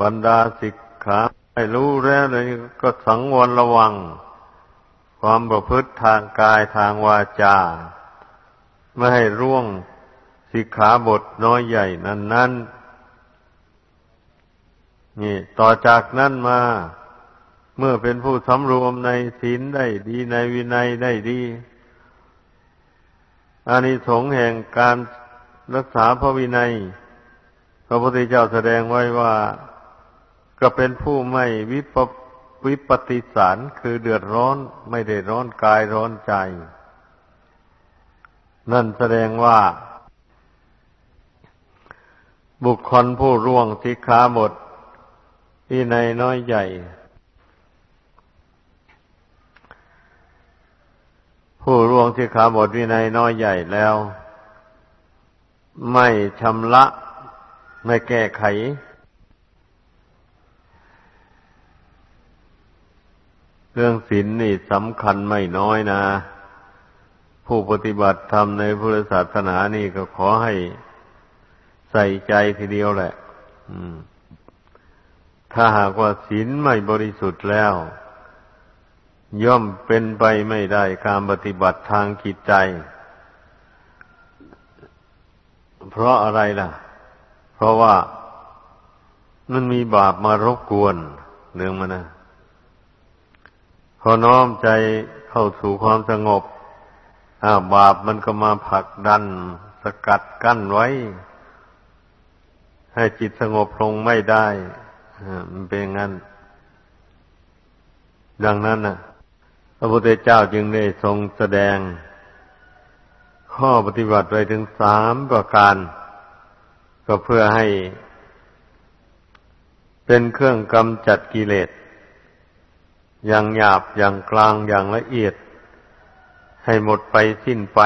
บรรดาสิกขาให้รู้แล้วเลยก็สังวรระวัง ความประพฤติทางกายทางวาจา ไม่ให้ร่วงสิกขาบทน้อยใหญ่นั้นนั้นนี่ ต่อจากนั้นมา เมื่อเป็นผู้สำรวมในศีลได้ดีในวินัยได้ดีอานิสงส์แห่งการรักษาพระวินัย พระพุทธเจ้าแสดงไว้ว่า ก็เป็นผู้ไม่วิปวิปติสารคือเดือดร้อนไม่ได้ร้อนกายร้อนใจ นั่นแสดงว่า บุคคลผู้ร่วงสิขาบทที่ในน้อยใหญ่ ผู้ร่วงสิขาบทวินัยน้อยใหญ่แล้ว ไม่ชำระ ไม่แก้ไข เรื่องศีลนนี่สำคัญไม่น้อยนะ ผู้ปฏิบัติธรรมในพุทธศาสนานี่ก็ขอให้ใส่ใจทีเดียวแหละถ้าหากว่าศีลไม่บริสุทธิ์แล้ว ย่อมเป็นไปไม่ได้การปฏิบัติทางจิตใจ เพราะอะไรล่ะ เพราะว่ามันมีบาปมารบกวนเรื่องมันนะ พอน้อมใจเข้าสู่ความสงบ อาบาปมันก็มาผลักดัน สกัดกั้นไว้ ให้จิตสงบลงไม่ได้มันเป็นงั้น ดังนั้นนะพระพุทธเจ้าจึงได้ทรงแสดง ข้อปฏิบัติไว้ถึงสามประการ ก็เพื่อให้ เป็นเครื่องกำจัดกิเลส อย่างหยาบอย่างกลางอย่างละเอียด ให้หมดไปสิ้นไป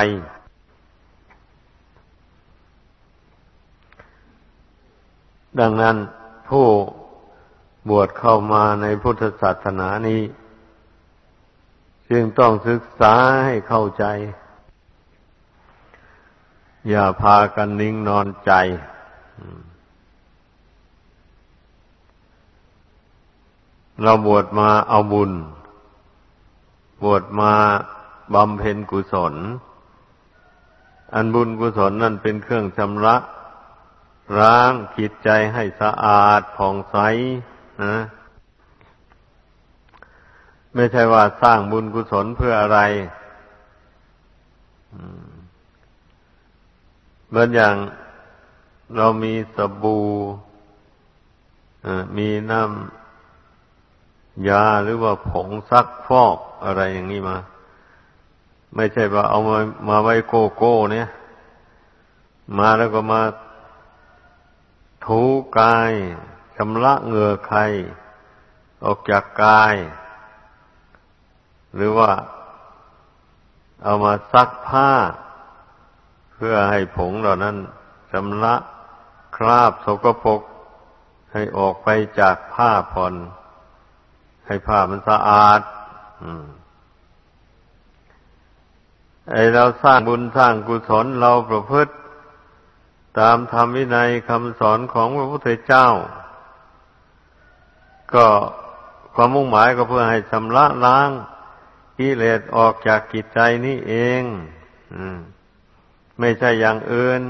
ดังนั้นผู้บวชเข้ามาในพุทธศาสนานี้ จึงต้องศึกษาให้เข้าใจ อย่าพากันนิ่งนอนใจ เราบวชมาเอาบุญ บวชมาบำเพ็ญกุศล อันบุญกุศลนั่นเป็นเครื่องชำระล้างจิตใจให้สะอาดผ่องใสนะไม่ใช่ว่าสร้างบุญกุศลเพื่ออะไรเหมือนอย่างเรามีสบู่มีน้ำ ยาหรือว่าผงซักฟอกอะไรอย่างนี้มา ไม่ใช่ว่าเอามามาไว้โกโก้ เนี่ย มาแล้วก็มาถูกายชำระเหงื่อใคร ออกจากกาย หรือว่าเอามาซักผ้า เพื่อให้ผงเหล่านั้นชำระคราบสกปรกให้ออกไปจากผ้าผ่อน ให้ผ้ามันสะอาดไอเราสร้างบุญสร้างกุศลเราประพฤติ ตามธรรมวินัยคำสอนของพระพุทธเจ้า ก็ความมุ่งหมายก็เพื่อให้ชำระล้างกิเลสออกจากกิจใจนี่เองไม่ใช่อย่างอื่น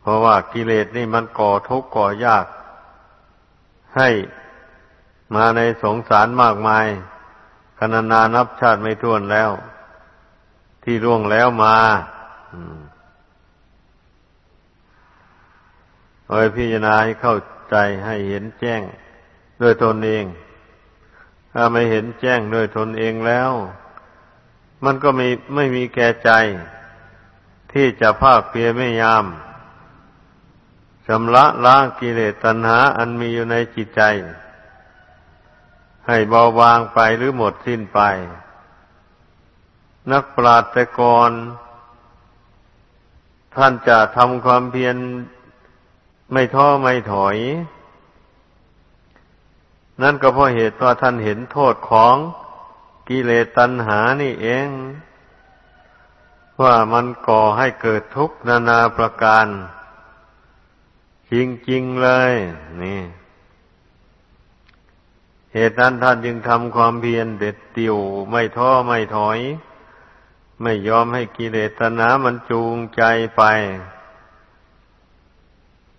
เพราะว่ากิเลสนี่มันก่อทุกข์ก่อยาก ให้ มาในสงสารมากมายคณนานับชาติไม่ท้วนแล้ว ที่ร่วงแล้วมาคอยพิจารณาให้เข้าใจให้เห็นแจ้งด้วยตนเอง ถ้าไม่เห็นแจ้งด้วยตนเองแล้ว มันก็ไม่ไม่มีแก่ใจ ที่จะภาคเพียรไม่ยามชำระล้างกิเลสตัณหา อันมีอยู่ในจิตใจ ให้เบาบางไปหรือหมดสิ้นไป นักปราชญ์แต่ก่อน ท่านจะทำความเพียรไม่ท้อไม่ถอย นั่นก็เพราะเหตุว่าท่านเห็นโทษของกิเลสตัณหานี่เอง ว่ามันก่อให้เกิดทุกข์นานาประการ จริงๆเลย นี่ เหตุนั้นท่านจึงทำความเพียรเด็ดเดี่ยวไม่ท้อไม่ถอย ไม่ยอมให้กิเลสตนามันจูงใจไป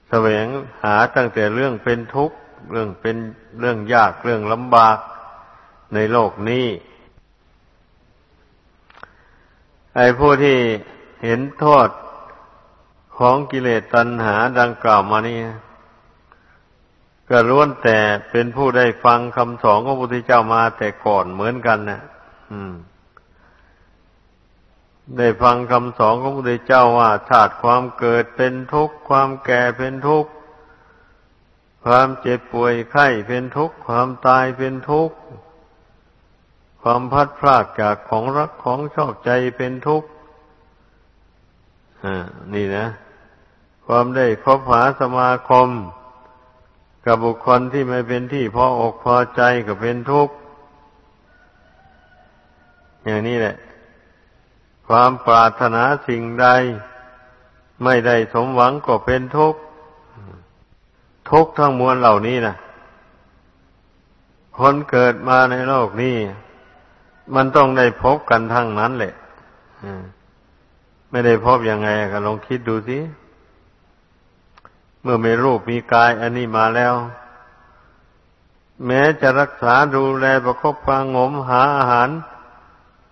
แสวงหาตั้งแต่เรื่องเป็นทุกข์ เรื่องเป็นเรื่องยากเรื่องลำบากในโลกนี้ ไอ้ผู้ที่เห็นโทษของกิเลสตัณหาดังกล่าวมานี่ ก็ล้วนแต่เป็นผู้ได้ฟังคำสอนของพระพุทธเจ้ามาแต่ก่อนเหมือนกันนะอืม ได้ฟังคำสอนของพระพุทธเจ้าว่าชาติความเกิดเป็นทุกข์ความแก่เป็นทุกข์ความเจ็บป่วยไข้เป็นทุกข์ความตายเป็นทุกข์ความพัดพลากจากของรักของชอบใจเป็นทุกข์อ่านี่นะ ความได้คบหาสมาคม กับบุคคลที่ไม่เป็นที่พออกพอใจก็เป็นทุกข์ อย่างนี้แหละ ความปรารถนาสิ่งใด ไม่ได้สมหวังก็เป็นทุกข์ ทุกข์ทั้งมวลเหล่านี้นะคนเกิดมาในโลกนี้ มันต้องได้พบกันทั้งนั้นแหละไม่ได้พบยังไงก็ลองคิดดูสิ มื่อมีรูปมีกายอันนี้มาแล้ว แม้จะรักษาดูแลประคบประงมหาอาหาร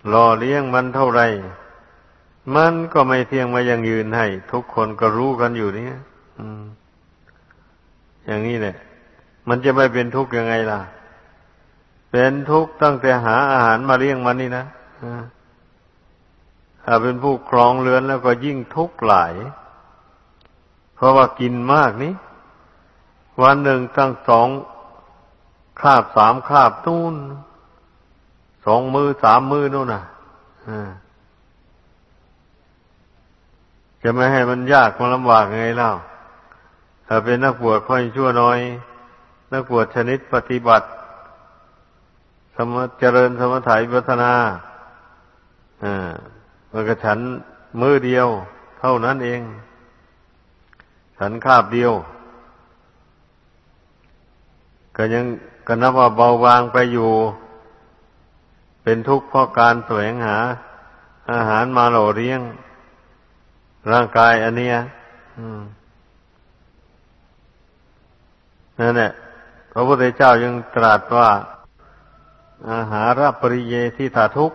หล่อเลี้ยงมันเท่าไร มันก็ไม่เที่ยงมายังยืนให้ ทุกคนก็รู้กันอยู่นี่อย่างนี้แหละ มันจะไม่เป็นทุกข์ยังไงล่ะ เป็นทุกข์ตั้งแต่หาอาหารมาเลี้ยงมันนี่นะถ้าเป็นผู้ครองเรือนแล้วก็ยิ่งทุกข์หลาย เพราะว่ากินมากนี้ วันหนึ่งตั้งสองคาบสามคาบนู่นสองมือสามมือนู่นน่ะจะไม่ให้มันยากมันลำบากไงเล่าถ้าเป็นนักบวชค่อยชั่วน้อย นักบวชชนิดปฏิบัติ สมเจริญสมถะวิปัสนาอ่ามันก็ฉันมือเดียว เท่านั้นเอง ฉันคาบเดียว ก็ยังก็นับว่าเบาบางไปอยู่ เป็นทุกข์เพราะการแสวงหา อาหารมาหล่อเลี้ยง ร่างกายอันเนี้ยนั่นแหละพระพุทธเจ้ายังตรัสว่า อาหารปริเยที่ถาทุก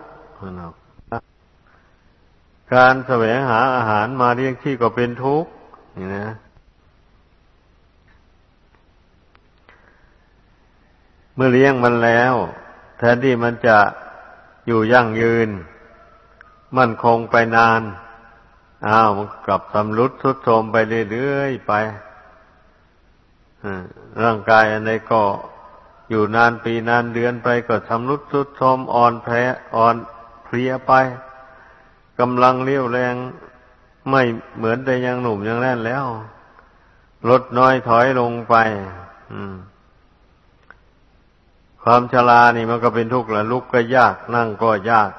การแสวงหาอาหารมาเลี้ยงที่ก็เป็นทุกข์นี่นะ มื่อเลี้ยงมันแล้ว แทนที่มันจะอยู่ยั่งยืน มั่นคงไปนาน อ้าวมันกลับสำรุดทุดโทรมไปเรื่อยๆไปร่างกายอันใดก็อยู่นานปีนานเดือนไปก็ชำรุดทุดโทรมอ่อนแพ้อ่อนเพลียไปกำลังเลี้ยวแรงไม่เหมือนแต่ยังหนุ่มยังแน่นแล้ว ลดน้อยถอยลงไป ความชรานี่มันก็เป็นทุกข์ละลุกก็ยาก นั่งก็ยาก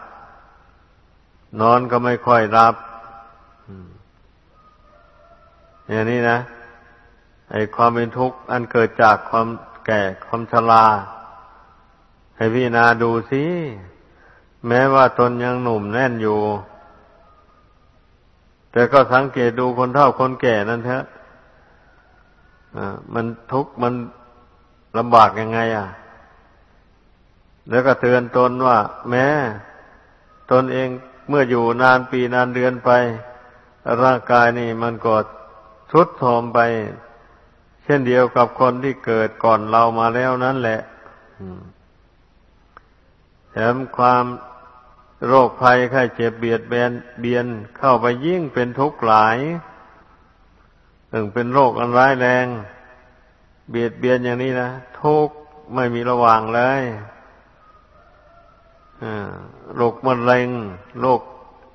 นอนก็ไม่ค่อยรับอย่างนี้นะไอ้ความเป็นทุกข์อันเกิดจากความแก่ความชราให้พี่นาดูสิแม้ว่าตนยังหนุ่มแน่นอยู่ แต่ก็สังเกตดูคนเฒ่าคนแก่นั่นเถอะมันทุกข์มันลำบากยังไง อะ แล้วก็เตือนตนว่า แม้ ตนเองเมื่ออยู่นานปีนานเดือนไป ร่างกายนี่มันก็ทรุดโทรมไป เช่นเดียวกับคนที่เกิดก่อนเรามาแล้วนั่นแหละแถมความโรคภัยไข้เจ็บเบียดเบียนเบียนเข้าไปยิ่งเป็นทุกข์หลายถึงเป็นโรคอันร้ายแรง เบียดเบียนอย่างนี้นะทุกข์ไม่มีระหว่างเลย โรคมะเร็ง โรค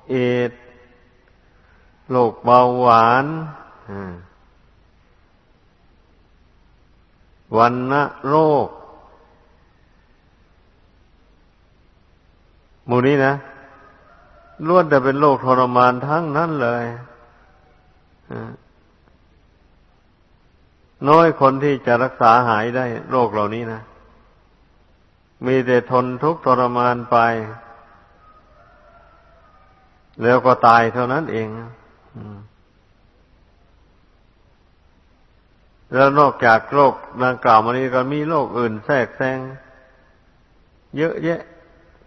เอดโรคเบาหวานวันนะโรคมูนี้นะล้วนแต่เป็นโรคทรมานทั้งนั้นเลยน้อยคนที่จะรักษาหายได้โรคเหล่านี้นะ มีแต่ทนทุกข์ทรมานไป แล้วก็ตายเท่านั้นเองแล้วนอกจากโรคดังกล่าวมานี้ก็มีโรคอื่นแทรกแซงเยอะแยะ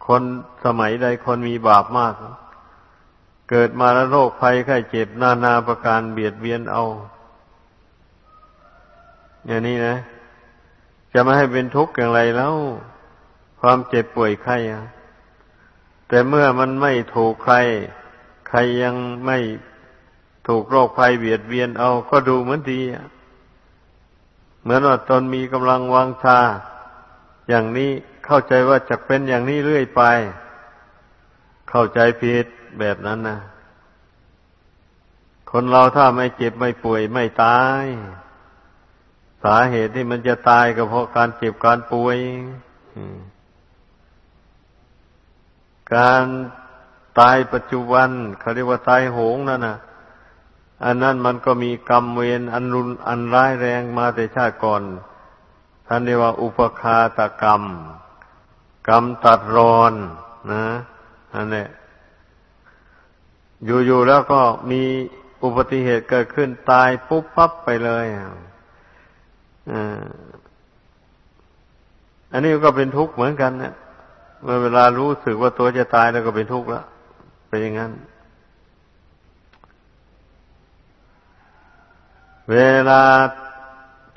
คนสมัยใดคนมีบาปมาก เกิดมาแล้วโรคภัยไข้เจ็บนานาประการเบียดเบียนเอา อย่างนี้นะ จะไม่ให้เป็นทุกข์อย่างไรแล้ว ความเจ็บป่วยไข้แต่เมื่อมันไม่ถูกใคร ใครยังไม่ถูกโรคภัยเบียดเบียนเอาก็ดูเหมือนดีเหมือนว่าตนมีกำลังวางชาอย่างนี้เข้าใจว่าจะเป็นอย่างนี้เรื่อยไป เข้าใจผิดแบบนั้นนะคนเราถ้าไม่เจ็บไม่ป่วยไม่ตาย สาเหตุที่มันจะตายก็เพราะการเจ็บการป่วย การตายปัจจุบันเขาเรียกว่าตายโหงนั่นนะอันนั้นมันก็มีกรรมเวรอันรุนอันร้ายแรงมาแต่ชาติก่อน ท่านเรียกว่าอุปคาตกรรม กรรมตัดรอนนะอันนี้อยู่ๆแล้วก็มีอุบัติเหตุเกิดขึ้นตายปุ๊บปั๊บไปเลยอันนี้ก็เป็นทุกข์เหมือนกันเนะ เมื่อเวลารู้สึกว่าตัวจะตายแล้วก็เป็นทุกข์แล้วเป็นอย่างนั้น เวลา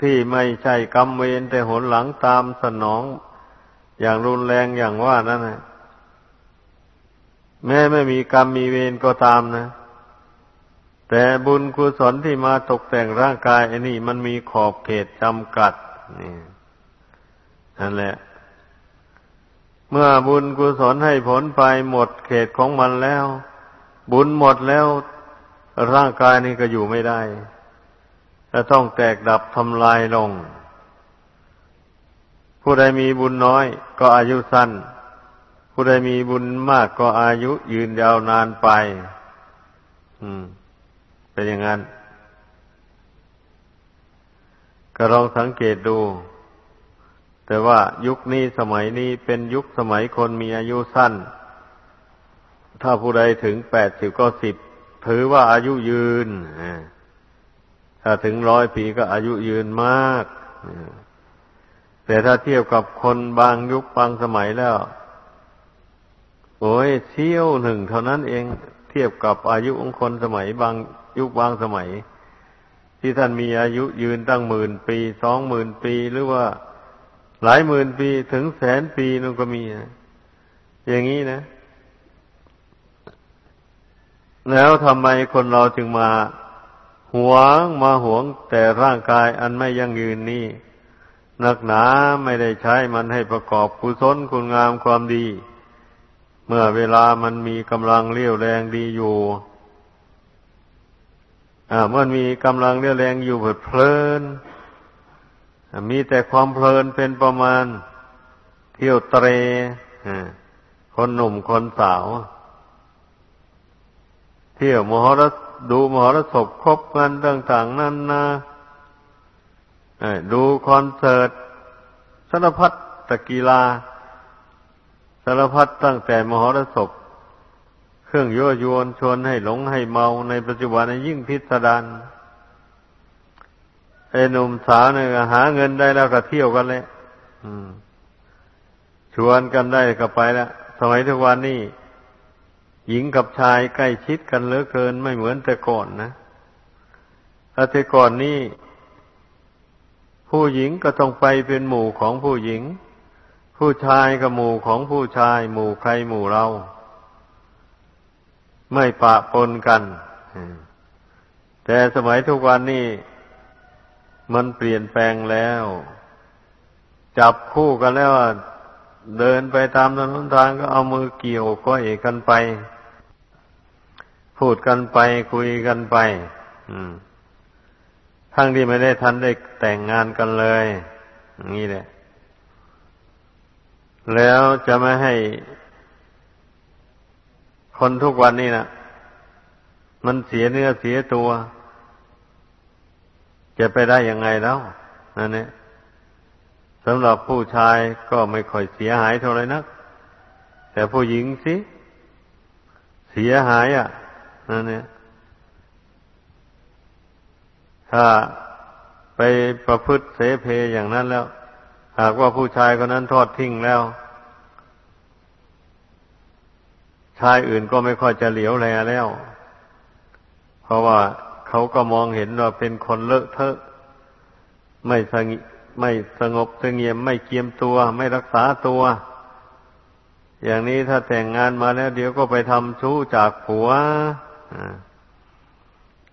ที่ไม่ใช่กรรมเวรแต่หนหลังตามสนอง อย่างรุนแรงอย่างว่านั่นนะแม้ไม่มีกรรมมีเวรก็ตามนะ แต่บุญกุศลที่มาตกแต่งร่างกายอันนี้มันมีขอบเขตจำกัดนี่นั่นแหละ เมื่อบุญกุศลให้ผลไปหมดเขตของมันแล้ว บุญหมดแล้วร่างกายนี้ก็อยู่ไม่ได้จะต้องแตกดับทำลายลง ผู้ใดมีบุญน้อยก็อายุสั้น ผู้ใดมีบุญมากก็อายุยืนยาวนานไป อืม เป็นอย่างนั้น ก็ลองสังเกตดู แต่ว่ายุคนี้สมัยนี้เป็นยุคสมัยคนมีอายุสั้น ถ้าผู้ใดถึงแปดสิบก็สิบถือว่าอายุยืน ถ้าถึงร้อยปีก็อายุยืนมาก แต่ถ้าเทียบกับคนบางยุคบางสมัยแล้ว โอ้ยเที่ยวหนึ่งเท่านั้นเองเทียบกับอายุของคนสมัยบางยุคบางสมัย ที่ท่านมีอายุยืนตั้งหมื่นปีสองหมื่นปีหรือว่า หลายหมื่นปีถึงแสนปีนั่นก็มีอย่างนี้นะ แล้วทำไมคนเราจึงมาหวงมาหวงแต่ร่างกายอันไม่ยั่งยืนนี่นักหนาไม่ได้ใช้มันให้ประกอบกุศลคุณงามความดี เมื่อเวลามันมีกำลังเรี่ยวแรงดีอยู่อ่าเมื่อมีกำลังเรี่ยวแรงอยู่เผิดเพลิน มีแต่ความเพลินเป็นประมาณ เที่ยวเตรคนหนุ่มคนสาว เที่ยวมหรสดูมหรสพครบกันต่างๆนั่นนะดูคอนเสิร์ตสารพัดตะกีฬาสารพัดตั้งแต่มหรสพเครื่องยั่วยวนชวนให้หลงให้เมาในปัจจุบันยิ่งพิสดาร ไอ้หนุ่มสาวเนี่ยหาเงินได้แล้วก็เที่ยวกันเลยชวนกันได้ก็ไปแล้วสมัยทุกวันนี้หญิงกับชายใกล้ชิดกันเหลือเกินไม่เหมือนแต่ก่อนนะแต่ก่อนนี้ผู้หญิงก็ต้องไปเป็นหมู่ของผู้หญิง ผู้ชายกับหมู่ของผู้ชาย หมู่ใครหมู่เรา ไม่ปะปนกัน แต่สมัยทุกวันนี้ มันเปลี่ยนแปลงแล้ว จับคู่กันแล้วเดินไปตามถนนทางก็เอามือเกี่ยวก็เอกกันไป พูดกันไปคุยกันไปทั้งที่ไม่ได้ทันได้แต่งงานกันเลยอย่างนี้แหละ แล้วจะไม่ให้ คนทุกวันนี้นะมันเสียเนื้อเสียตัว จะไปได้ยังไงแล้วนั่นเนี่ยสำหรับผู้ชายก็ไม่ค่อยเสียหายเท่าไรนัก แต่ผู้หญิงสิ เสียหายอะนั่นเนี่ยถ้าไปประพฤติเสเพอย่างนั้นแล้ว หากว่าผู้ชายคนนั้นทอดทิ้งแล้ว ชายอื่นก็ไม่ค่อยจะเหลียวแลแล้ว เพราะว่า เขาก็มองเห็นว่าเป็นคนเลอะเทอะ ไม่สงไม่สงบสงเงียมไม่เกียมตัว ไม่รักษาตัว อย่างนี้ถ้าแต่งงานมาแล้ว เดี๋ยวก็ไปทำชู้จากผัว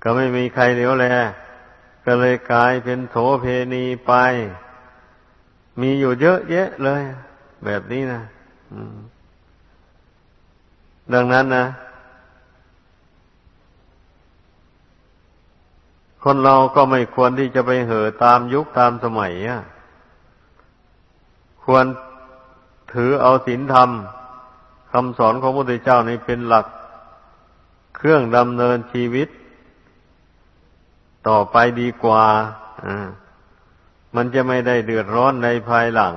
ก็ไม่มีใครเหลียวแล ก็เลยกลายเป็นโถเพณีไป มีอยู่เยอะแยะเลย แบบนี้นะดังนั้นนะ คนเราก็ไม่ควรที่จะไปเห่อตามยุคตามสมัยอะควรถือเอาศีลธรรมคำสอนของพระพุทธเจ้านี้เป็นหลัก เครื่องดำเนินชีวิต ต่อไปดีกว่ามันจะไม่ได้เดือดร้อนในภายหลัง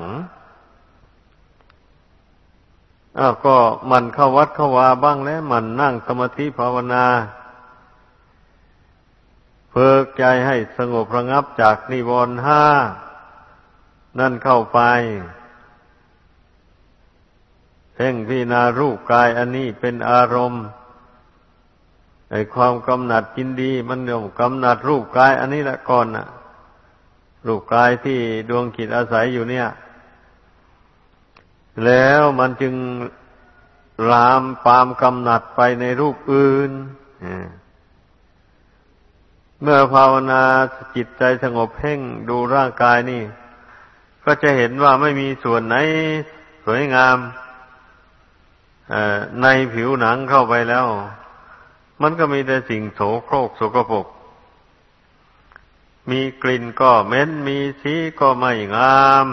อ้าวก็มันเข้าวัดเข้าวาบ้างแล้ว มันนั่งสมาธิภาวนา เพิกใจให้สงบระงับจากนิวรณ์ห้า นั่นเข้าไป เพ่งพินารูปกายอันนี้เป็นอารมณ์ไอ้ความกำหนัดกินดี มันเดี๋ยวกำหนัดรูปกาย อันนี้แหละก่อนน่ะ รูปกายที่ดวงกิจอาศัยอยู่เนี่ย แล้วมันจึงลามปามกำหนัดไปในรูปอื่น เมื่อภาวนาจิตใจสงบเพ่งดูร่างกายนี่ ก็จะเห็นว่าไม่มีส่วนไหนสวยงามในผิวหนังเข้าไปแล้ว มันก็มีแต่สิ่งโสโครกสกปรกมีกลิ่นก็เหม็นมีสีก็ไม่งาม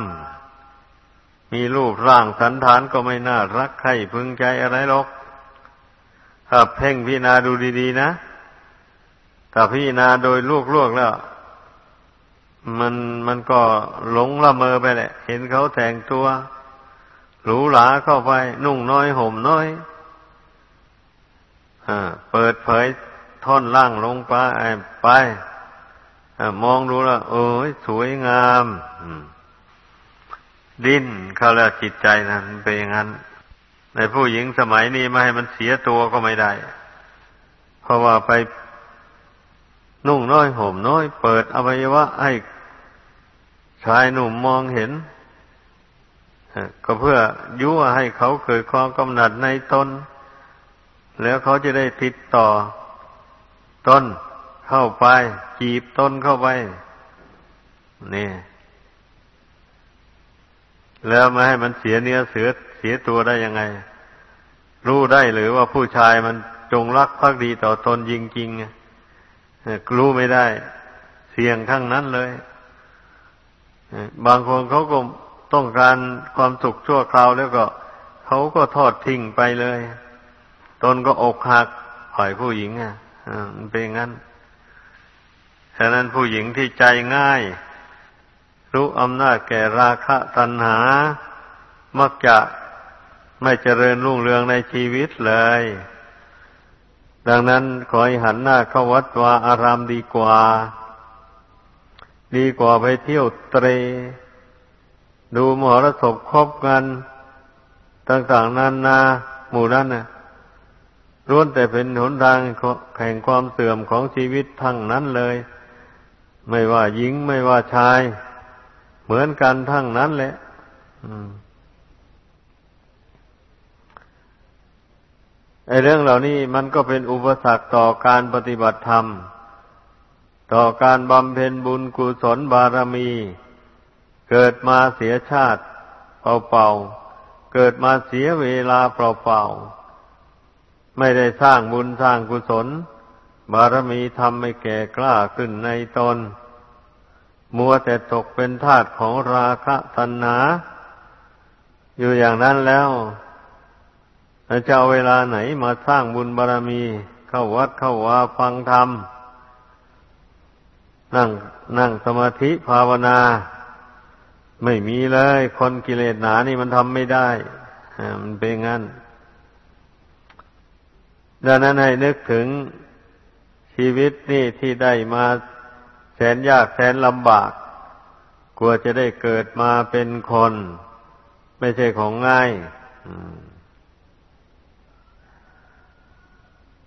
มีรูปร่างสันฐานก็ไม่น่ารักใครพึงใจอะไรหรอกถ้าเพ่งพิจารณาดูดี ๆ นะ ถ้าพิจารณาโดยลวกๆแล้ว มันมันก็หลงละเมอไปแหละ เห็นเขาแต่งตัวหรูหราเข้าไป นุ่งน้อยห่มน้อยเปิดเผยท่อนล่างลงไปไปมองดูแล้วเอ้ยสวยงามดิ้นเข้าแล้วจิตใจนะมันเป็นอย่างนั้น ในผู้หญิงสมัยนี้ไม่ให้มันเสียตัวก็ไม่ได้ เพราะว่าไป นุ่งน้อยห่มน้อย เปิดอวัยวะให้ชายหนุ่มมองเห็น ก็เพื่อยั่วให้เขาเกิดความกำหนัดในตน แล้วเขาจะได้ติดต่อตนเข้าไป จีบตนเข้าไป นี่ แล้วมาให้มันเสียเนื้อเสือเสียตัวได้ยังไง รู้ได้หรือว่าผู้ชายมันจงรักภักดีต่อตนจริงๆ รู้ไม่ได้ เสี่ยงทั้งนั้นเลยบางคนเขาก็ต้องการความสุขชั่วคราวแล้วก็เขาก็ทอดทิ้งไปเลย ตนก็อกหักปล่อยผู้หญิงอะมันเป็นงั้นฉะนั้นผู้หญิงที่ใจง่าย รู้อำนาจแก่ราคะตัณหา มักจะไม่เจริญรุ่งเรืองในชีวิตเลย ดังนั้นขอให้หันหน้าเข้าวัดวาอารามดีกว่า ดีกว่าไปเที่ยวเตร ดูมหรสพคบกันต่างๆนานาหมู่นั้นนะ่ะล้วนแต่เป็นหนทางแห่งความเสื่อมของชีวิตทั้งนั้นเลย ไม่ว่าหญิงไม่ว่าชาย เหมือนกันทั้งนั้นแหละ ไอ้เรื่องเหล่านี้มันก็เป็นอุปสรรคต่อการปฏิบัติธรรม ต่อการบำเพ็ญบุญกุศลบารมี เกิดมาเสียชาติเปล่าๆเกิดมาเสียเวลาเปล่าๆไม่ได้สร้างบุญสร้างกุศล บารมีทำไม่แก่กล้าขึ้นในตน มัวแต่ตกเป็นทาสของราคะตัณหา อยู่อย่างนั้นแล้ว จะเอาเวลาไหนมาสร้างบุญบารมี เข้าวัดเข้าวาฟังธรรม นั่งนั่งสมาธิภาวนา ไม่มีเลย คนกิเลสหนานี่มันทำไม่ได้มันเป็นงั้น ดังนั้นให้นึกถึงชีวิตนี่ที่ได้มาแสนยากแสนลำบาก กลัวจะได้เกิดมาเป็นคน ไม่ใช่ของง่าย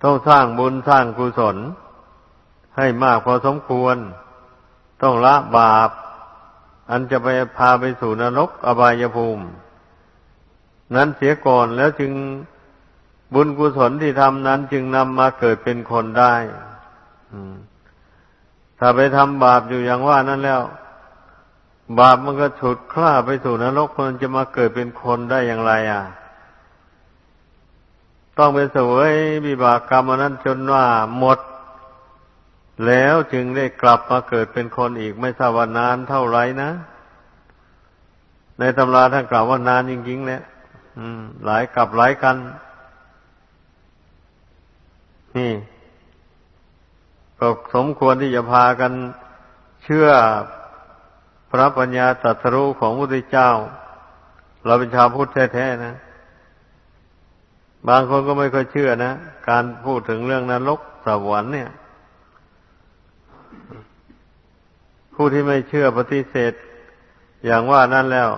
ต้องสร้างบุญสร้างกุศล ให้มากพอสมควร ต้องละบาป อันจะไปพาไปสู่นรกอบายภูมิ นั้นเสียก่อนแล้วจึงบุญกุศลที่ทำนั้นจึงนำมาเกิดเป็นคนได้ถ้าไปทำบาปอยู่อย่างว่านั้นแล้ว บาปมันก็ฉุดคล้าไปสู่นรกมันจะมาเกิดเป็นคนได้อย่างไร อะ ต้องเป็นเสวยบิบากกรรมนั้นจนว่าหมด แล้วจึงได้กลับมาเกิดเป็นคนอีกไม่ทราบว่านานเท่าไรนะ ในตำราท่านกล่าวว่านานจริงๆเนี่ยหลายกลับหลายกัน นี่ก็สมควรที่จะพากันเชื่อพระปัญญาตรัสรู้ของพระพุทธเจ้า เราเป็นชาวพุทธแท้ๆนะ บางคนก็ไม่ค่อยเชื่อนะ การพูดถึงเรื่องนรกสวรรค์เนี่ย ผู้ที่ไม่เชื่อปฏิเสธ อย่างว่านั้นแล้ว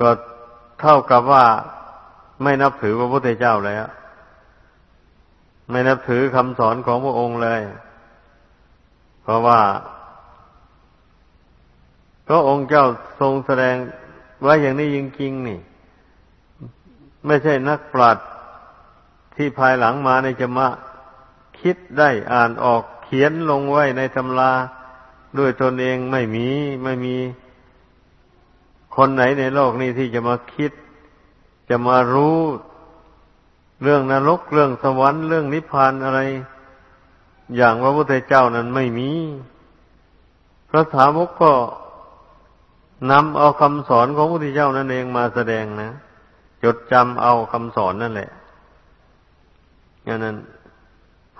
ก็เท่ากับว่าไม่นับถือพระพุทธเจ้าแล้ว ไม่นับถือคำสอนของพระองค์เลย เพราะว่าพระองค์เจ้าทรงแสดงไว้อย่างนี้จริงๆนี่ ไม่ใช่นักปราชญ์ที่ภายหลังมาในจะมาคิดได้อ่านออกเขียนลงไว้ในตำราด้วยตนเองไม่มีไม่มีคนไหนในโลกนี้ที่จะมาคิด จะมารู้เรื่องนรกเรื่องสวรรค์เรื่องนิพพานอะไร อย่างพระพุทธเจ้านั้นไม่มี พระสาวกก็นำเอาคำสอนของพระพุทธเจ้านั่นเองมาแสดงนะ จดจำเอาคำสอนนั่นแหละอย่างนั้น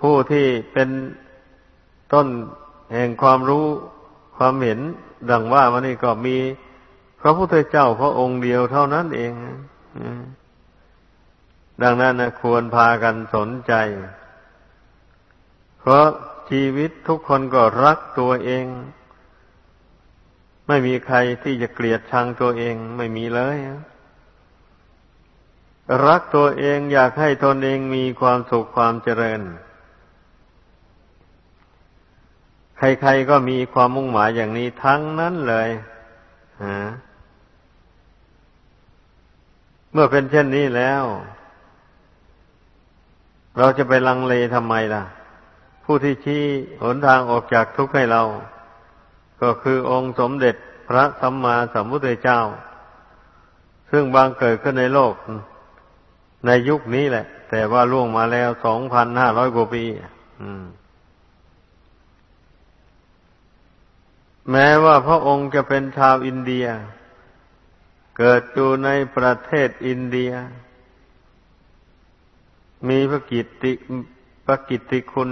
ผู้ที่เป็นต้นแห่งความรู้ความเห็นดังว่ามันนี่ก็มีพระพุทธเจ้าพระองค์เดียวเท่านั้นเองดังนั้นนะควรพากันสนใจ เพราะชีวิตทุกคนก็รักตัวเอง ไม่มีใครที่จะเกลียดชังตัวเองไม่มีเลย รักตัวเองอยากให้ตนเองมีความสุขความเจริญ ใครๆก็มีความมุ่งหมายอย่างนี้ทั้งนั้นเลยเมื่อเป็นเช่นนี้แล้ว เราจะไปลังเลทำไมล่ะ ผู้ที่ชี้หนทางออกจากทุกข์ให้เรา ก็คือองค์สมเด็จพระสัมมาสัมพุทธเจ้า ซึ่งบางเกิดขึ้นในโลก ในยุคนี้แหละ แต่ว่าล่วงมาแล้วสองพันห้าร้อยกว่าปีแม้ว่าพระองค์จะเป็นชาวอินเดีย เกิดอยู่ในประเทศอินเดีย มีพระกิตติพระกิตติคุณ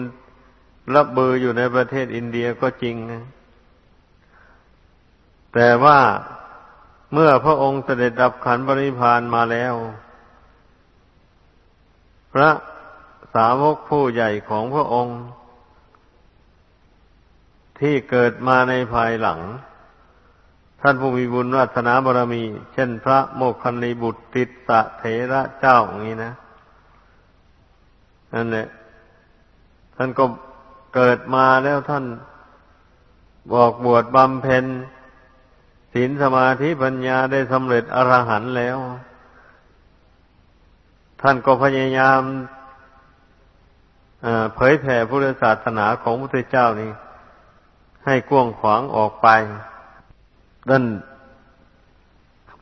รับเบอร์อยู่ในประเทศอินเดียก็จริงนะแต่ว่าเมื่อพระองค์เสด็จดับขันบริพานมาแล้ว พระสาวกผู้ใหญ่ของพระองค์ ที่เกิดมาในภายหลัง ท่านผู้มีบุญวัฒนาบารมี เช่นพระโมคคันลีบุตรติสสะเถระเจ้าอย่างนี้นะนั่นแหละท่านก็เกิดมาแล้วท่านบอกบวชบำเพ็ญศีลสมาธิปัญญาได้สำเร็จอรหันต์แล้ว ท่านก็พยายามเผยแผ่พุทธศาสนาของพระพุทธเจ้านี้ ให้กว้างขวางออกไปนั่น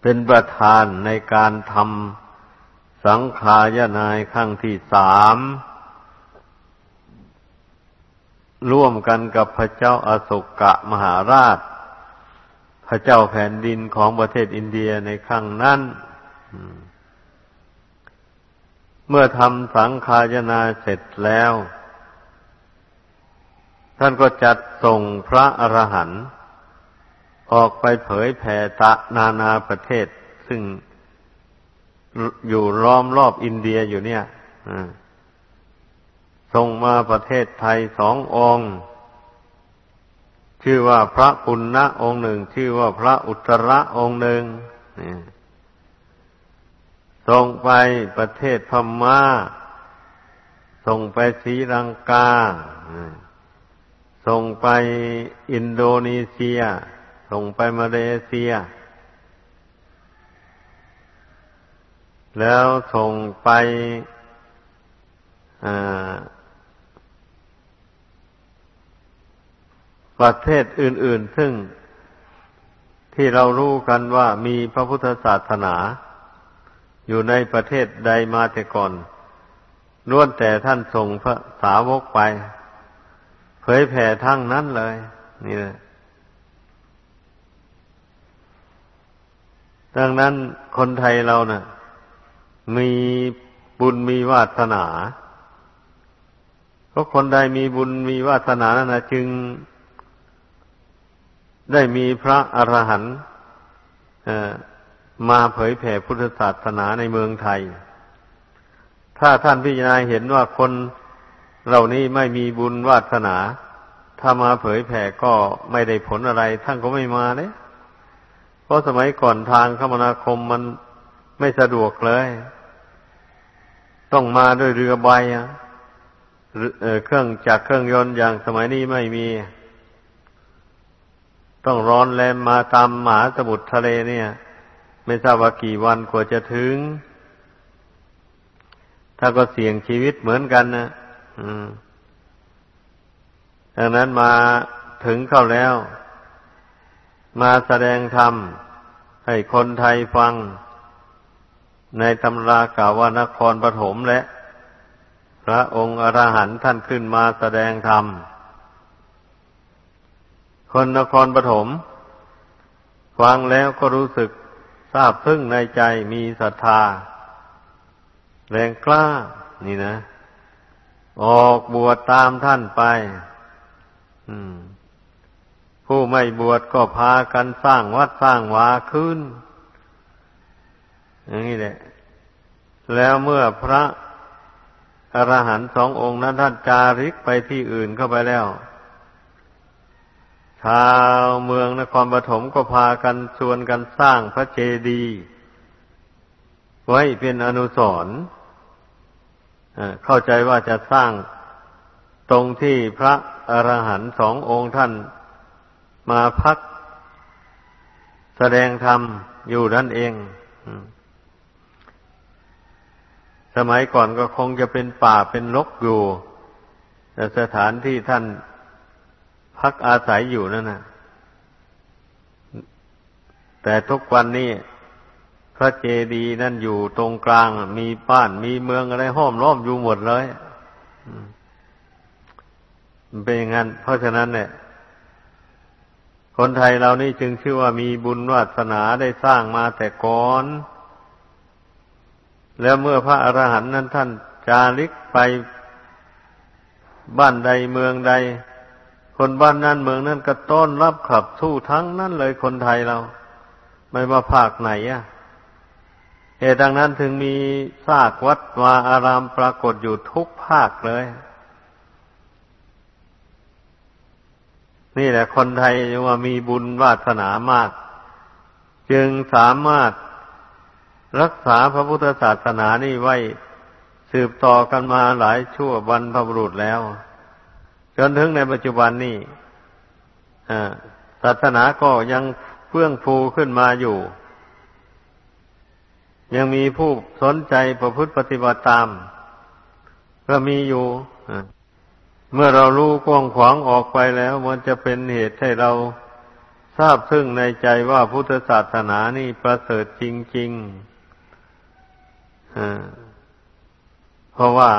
เป็นประธานในการทำสังขายนายขั้งที่สามร่วมกันกับพระเจ้าอาโศกะมหาราช พระเจ้าแผ่นดินของประเทศอินเดียในครั้งนั้น เมื่อทำสังขายนาเสร็จแล้ว ท่านก็จัดส่งพระอรหันต์ออกไปเผยแผ่ตะนานาประเทศ ซึ่งอยู่ล้อมรอบอินเดียอยู่เนี่ยส่งมาประเทศไทยสององค์ ชื่อว่าพระปุณณะองค์หนึ่ง ชื่อว่าพระอุตระองค์หนึ่ง ส่งไปประเทศพม่า ส่งไปศรีลังกา ส่งไปอินโดนีเซีย ส่งไปมาเลเซีย แล้วส่งไปประเทศอื่น ๆ ซึ่งที่เรารู้กันว่ามีพระพุทธศาสนา อยู่ในประเทศใดมาแต่ก่อนล้วนแต่ท่านส่งพระสาวกไป เผยแผ่ทั้งนั้นเลย นี่แหละดังนั้นคนไทยเรานะ่ะ มีบุญมีวาสนาเพราะคนใดมีบุญมีวาสนานั่นนะจึง ได้มีพระอรหันต์ มาเผยแผ่พุทธศาสนาในเมืองไทย ถ้าท่านพิจารณาเห็นว่าคนเหล่านี้ไม่มีบุญวาสนา ถ้ามาเผยแผ่ก็ไม่ได้ผลอะไร ท่านก็ไม่มาเลยเพราะสมัยก่อนทางคมนาคมมันไม่สะดวกเลย ต้องมาด้วยเรือใบเครื่องจากเครื่องยนต์อย่างสมัยนี้ไม่มี ต้องร้อนแรมมาตามหมาสมุทรทะเลเนี่ย ไม่ทราบว่ากี่วันกว่าจะถึง ถ้าก็เสี่ยงชีวิตเหมือนกันนะดังนั้นมาถึงเข้าแล้ว มาแสดงธรรม ให้คนไทยฟัง ในตำรากล่าวว่านครปฐมและ พระองค์อรหันต์ท่านขึ้นมาแสดงธรรม คนนครปฐมฟังแล้วก็รู้สึก ทราบซึ้งในใจมีศรัทธา แรงกล้า นี่นะ ออกบวชตามท่านไปผู้ไม่บวชก็พากันสร้างวัดสร้างวาขึ้น อย่างนี้แหละ แล้วเมื่อพระอรหันต์สององค์นั้นท่านจาริกไปที่อื่นเข้าไปแล้ว ชาวเมืองนครปฐมก็พากันชวนกันสร้างพระเจดีย์ไว้เป็นอนุสรณ์เข้าใจว่าจะสร้างตรงที่พระอรหันต์สององค์ท่านมาพักแสดงธรรมอยู่นั่นเอง สมัยก่อนก็คงจะเป็นป่าเป็นลกอยู่ แต่สถานที่ท่าน พักอาศัยอยู่นั่นนะแต่ทุกวันนี้พระเจดีย์นั่นอยู่ตรงกลาง มีบ้านมีเมืองอะไรห้อมล้อมอยู่หมดเลยมันเป็นอย่างนั้น เพราะฉะนั้นเนี่ย คนไทยเรานี่จึงชื่อว่ามีบุญวาสนาได้สร้างมาแต่ก่อน แล้วเมื่อพระอรหันต์นั้นท่านจาริกไปบ้านใดเมืองใด คนบ้านนั้นเมืองนั้นก็ต้อนรับขับสู้ทั้งนั้นเลยคนไทยเรา ไม่ว่าภาคไหนอะเหตุดังนั้นถึงมีซากวัดวาอารามปรากฏอยู่ทุกภาคเลย นี่แหละคนไทยว่ามีบุญวาสนามาก จึงสามารถรักษาพระพุทธศาสนานี่ไว้ สืบต่อกันมาหลายชั่วบรรพบุรุษแล้ว จนถึงในปัจจุบันนี้ศาสนาก็ยังเฟื่องฟูขึ้นมาอยู่ ยังมีผู้สนใจประพฤติปฏิบัติตาม ก็มีอยู่เมื่อเรารู้กว้างขวางออกไปแล้ว มันจะเป็นเหตุให้เราทราบซึ่งในใจว่าพุทธศาสนานี่ประเสริฐจริงๆเพราะว่า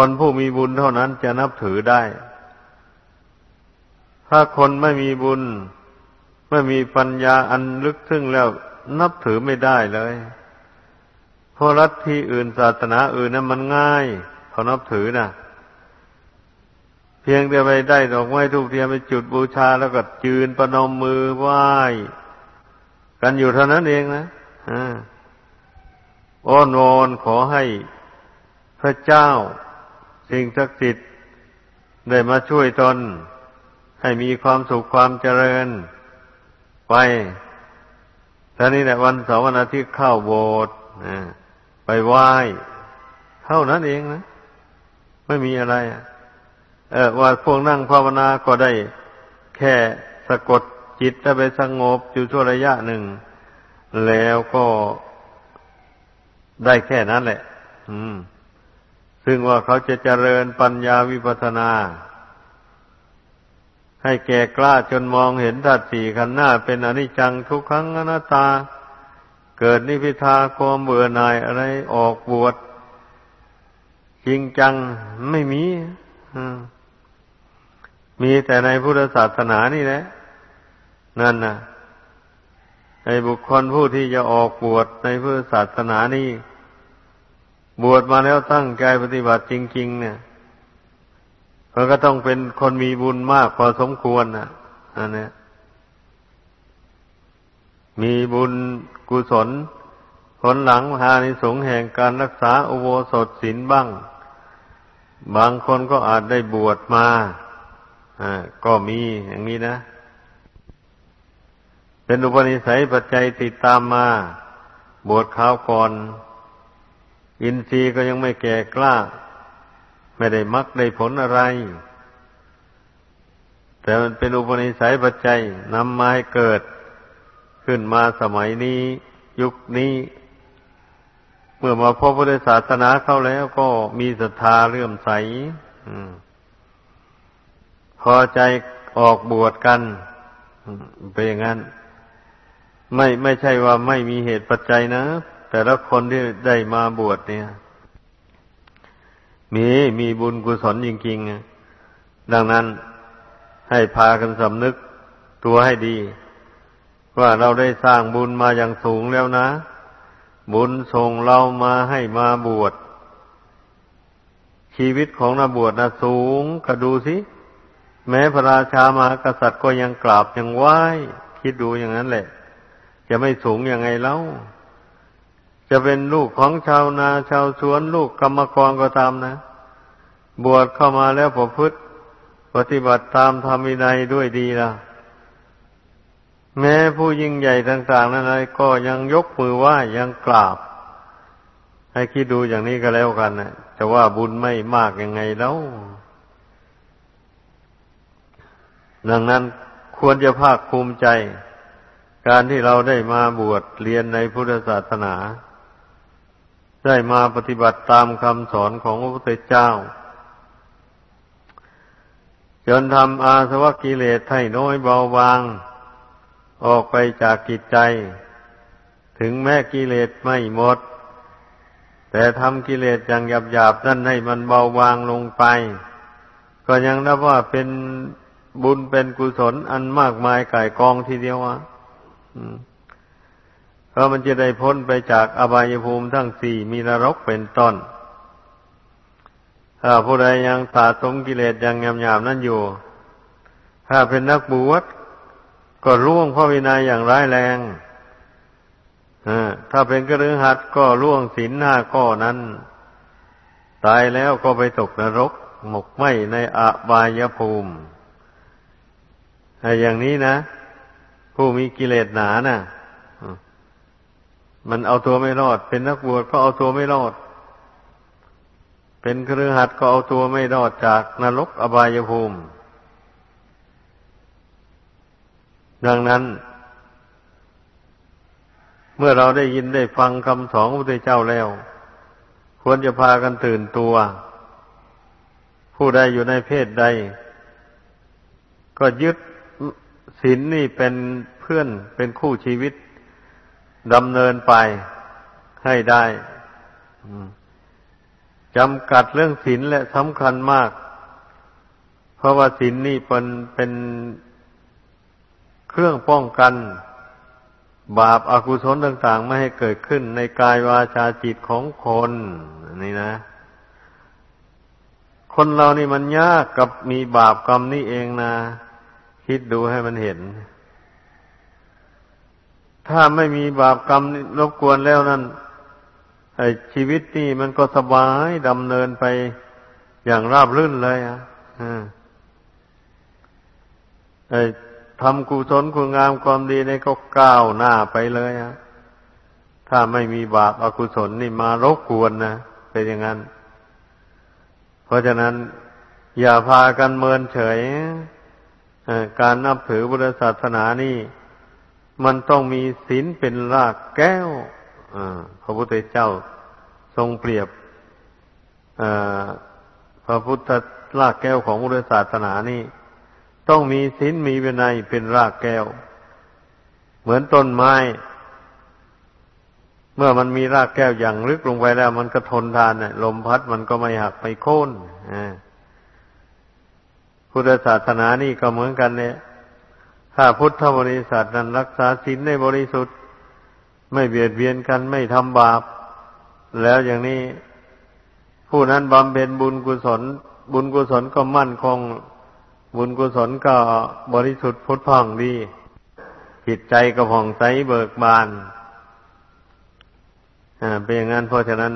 คนผู้มีบุญเท่านั้นจะนับถือได้ ถ้าคนไม่มีบุญ ไม่มีปัญญาอันลึกซึ้งแล้วนับถือไม่ได้เลยเพราะรัฐที่อื่นศาสนาอื่นนั้นมันง่ายเขานับถือนะเพียงแต่ไปได้ดอกไม้ทูกเทียนไปจุดบูชาแล้วก็จืนประนมมือไหว้กันอยู่เท่านั้นเองนะอ้อนวอนขอให้พระเจ้า สิ่งศักดิ์สิทธิ์ได้มาช่วยตน ให้มีความสุขความเจริญไปท่านี้แหละวันเสาร์วันอาทิตย์เข้าโบสถ์ไปไหว้เท่านั้นเองนะ ไม่มีอะไร เออว่าพวกนั่งภาวนาก็ได้แค่สะกดจิตจะไปสงบอยู่ชั่วระยะหนึ่ง แล้วก็ได้แค่นั้นแหละ อืม ซึ่งว่าเขาจะเจริญปัญญาวิปัสนา ให้แก่กล้าจนมองเห็นธาตุสี่ขันหน้าเป็นอนิจจังทุกครั้งอนัตตา เกิดนิพิทาความเบื่อหน่ายอะไรออกบวชจริงจังไม่มีมีแต่ในพุทธศาสนานี่แหละ นั่นนะในบุคคลผู้ที่จะออกบวชในพุทธศาสนานี่ บวชมาแล้วตั้งใจปฏิบัติจริง ๆ เนี่ยเขาก็ต้องเป็นคนมีบุญมากพอสมควรนะอันนี้มีบุญกุศล ผลหลังหานสงแห่งการรักษาอุโบสถศีลบ้าง บางคนก็อาจได้บวชมาอ่าก็มีอย่างนี้นะ เป็นอุปนิสัยปัจจัยติดตามมา บวชข้าวก่อน อินทรีย์ก็ยังไม่แก่กล้า ไม่ได้มักได้ผลอะไร แต่มันเป็นอุปนิสัยปัจจัยนำมาให้เกิด ขึ้นมาสมัยนี้ ยุคนี้ เมื่อมาพบพุทธศาสนาเข้าแล้วก็มีศรัทธาเลื่อมใสพอใจออกบวชกันเป็นอย่างนั้น ไม่ไม่ใช่ว่าไม่มีเหตุปัจจัยนะ แต่ละคนที่ได้มาบวชเนี่ย มีมีบุญกุศลจริงๆ ดังนั้นให้พากันสำนึกตัวให้ดี ว่าเราได้สร้างบุญมาอย่างสูงแล้วนะ บุญส่งเรามาให้มาบวชชีวิตของนักบวชนะสูงก็ดูสิ แม้พระราชามากษัตริย์ก็ยังกราบยังไหว้ คิดดูอย่างนั้นแหละ จะไม่สูงยังไงเล่า จะเป็นลูกของชาวนาชาวสวนลูกกรรมกรก็ตามนะ บวชเข้ามาแล้วประพฤติ ปฏิบัติตามธรรมินัยด้วยดีละแม้ผู้ยิ่งใหญ่ต่าง ๆ นั้นอะไรก็ยังยกมือไหว้ยังกราบ ให้คิดดูอย่างนี้ก็แล้วกันนะจะว่าบุญไม่มากยังไงแล้ว ดังนั้นควรจะภาคภูมิใจ การที่เราได้มาบวชเรียนในพุทธศาสนา ได้มาปฏิบัติตามคำสอนของพระพุทธเจ้า จนทำอาสวะกิเลสให้น้อยเบาบาง ออกไปจากกิจใจ ถึงแม้กิเลสไม่หมด แต่ทำกิเลสอย่างหยาบๆนั่นให้มันเบาบางลงไป ก็ยังนับว่าเป็นบุญเป็นกุศลอันมากมายก่ายกองทีเดียวอะ ราะมันจะได้พ้นไปจากอบายภูมิทั้งสี่มีนรกเป็นต้น ถ้าผู้ใดยังสะสมกิเลสยังยำๆนั่นอยู่ ถ้าเป็นนักบวชก็ร่วงพระวินัยอย่างร้ายแรงถ้าเป็นกระรือหัดก็ร่วงศีลห้าข้อนั้น ตายแล้วก็ไปตกนรก หมกไหมในอบายภูมิอย่างนี้นะ ผู้มีกิเลสหนานะ่ะ มันเอาตัวไม่รอด เป็นนักบวชก็เอาตัวไม่รอด เป็นเครือขัดก็เอาตัวไม่รอดจากนรกอบายภูมิ ดังนั้น เมื่อเราได้ยินได้ฟังคำสอนของพระพุทธเจ้าแล้ว ควรจะพากันตื่นตัว ผู้ใดอยู่ในเพศใด ก็ยึดศีลนนี่เป็นเพื่อนเป็นคู่ชีวิต ดำเนินไปให้ได้จำกัดเรื่องศีลและสำคัญมาก เพราะว่าศีลนี่เป็นเป็นเครื่องป้องกัน บาปอากุศลต่าง ๆ ไม่ให้เกิดขึ้นในกายวาจาจิตของคนนี่นะคคนเรานี่มันยากกับมีบาปกรรมนี่เองนะ คิดดูให้มันเห็น ถ้าไม่มีบาปกรรมรบกวนแล้วนั่นชีวิตนี่มันก็สบายดำเนินไปอย่างราบรื่นเลยอะทำกุศลคุณงามความดีนี่ก็ก้าวหน้าไปเลยอะถ้าไม่มีบาปอกุศลนี่มารบกวนนะเป็นอย่างนั้น เพราะฉะนั้น อย่าพากันเมินเฉยการนับถือพุทธศาสนานี่ มันต้องมีศีลเป็นรากแก้วพระพุทธเจ้าทรงเปรียบพระพุทธรากแก้วของพุทธศาสนานี่ ต้องมีศีลมีวินัยเป็นรากแก้ว เหมือนต้นไม้ เมื่อมันมีรากแก้วอย่างลึกลงไปแล้ว มันก็ทนทานลมพัดมันก็ไม่หักไม่โค่นพุทธศาสนานี่ก็เหมือนกันเนี่ย ถ้าพุทธบริษัทนั้นรักษาศีลในบริสุทธิ์ ไม่เบียดเบียนกันไม่ทำบาป แล้วอย่างนี้ ผู้นั้นบำเพ็ญบุญกุศล บุญกุศลก็มั่นคง บุญกุศลก็บริสุทธิ์พุทธพ่องดี จิตใจก็ผ่องใสเบิกบานเป็นอย่างนั้นเพราะฉะนั้น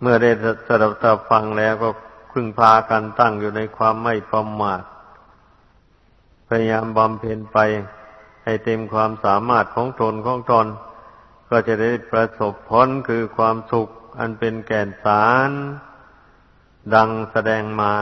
เมื่อได้สดับตับฟังแล้วก็พึงพากันตั้งอยู่ในความไม่ประมาท ยายามบำเพ็ญไป ให้เต็มความสามารถของตนของตน ก็จะได้ประสบพ้นคือความสุขอันเป็นแก่นสาร ดังแสดงมา